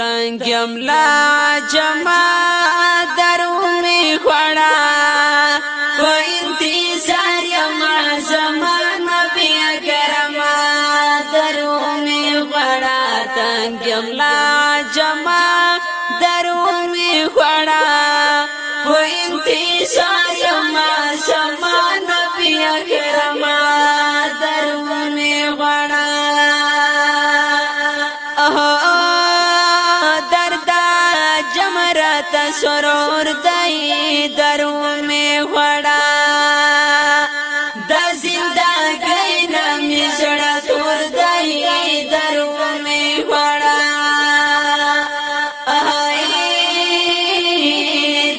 تنگم لا جما درو می خړا و انتظار یم زمان نبی کرم درو می خړا تنگم لا جما درو می خړا و انتظار زیات سرور دای درو می وړا د زندګۍ نام زړه تور دای درو می وړا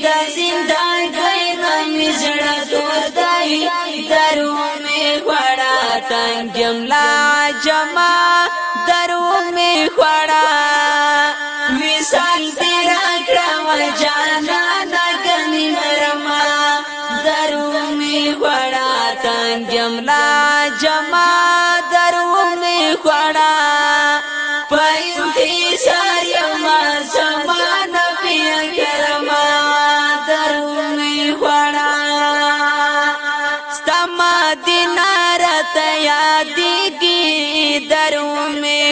د زندګۍ نام زړه تور دای درو می وړا تنګم لا جما درو می وړا می وړا تنگم لا جما درو می وړا پېنتی ساري ما زمان نبی کرم درو می وړا ستما دینار ته یاد کی درو می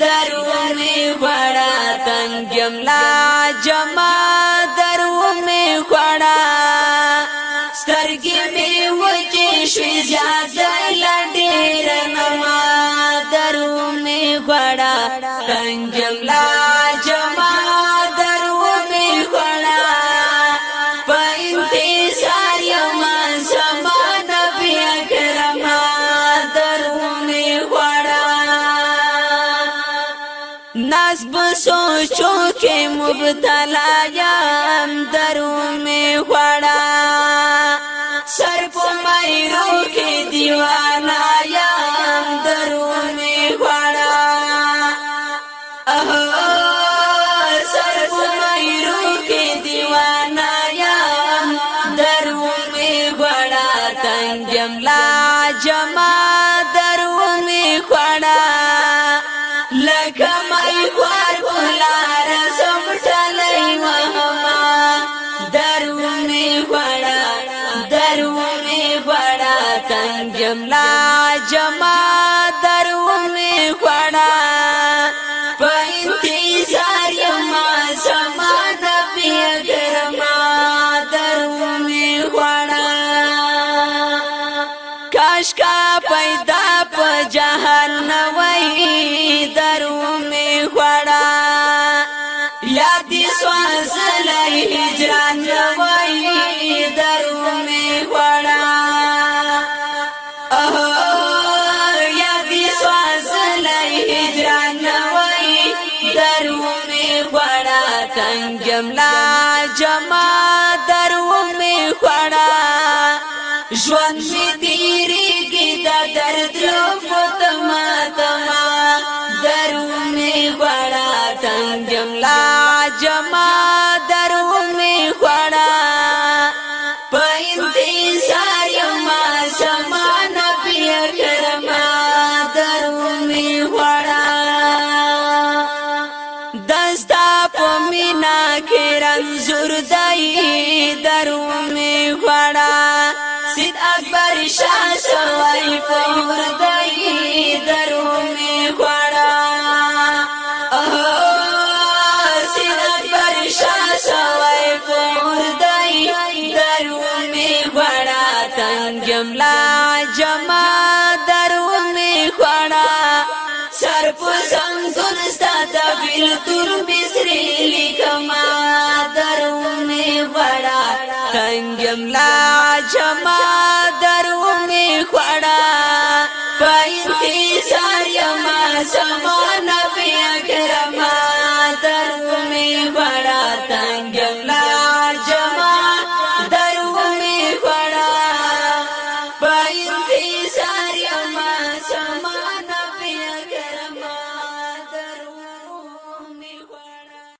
درو می غړا تنگم لا جما درو می غړا سترګې می وچې شوې زیاد لډېر نما درو می غړا تنگم لا ناس بسو چوکې مبتلا یم درو می وړا سر په مېرو کې دیوانا یم درو می وړا سر په مېرو کې دیوانا یم درو می وړا تنگم لا جما درو می غواړه درو می غواړه تنگم لا جما درو می غواړه په انتظار یم سما د پیګرما درو می غواړه کاش کاش سلی هجران روای درو می وڑا یا بی سلی هجران روای درو می وڑا تنگم لا جما درو می وڑا ژوند می دیری جدائی درو می غواړه سید اکبر شاه سوای په وردائی درو می غواړه سید اکبر شاه سوای په وردائی درو می غواړه تنګم لا جما درو می غواړه سر په څنګه تور مصری لیکما تنگم لا چما درو می خوڑا پا انتظار یما سمانا پی اکرما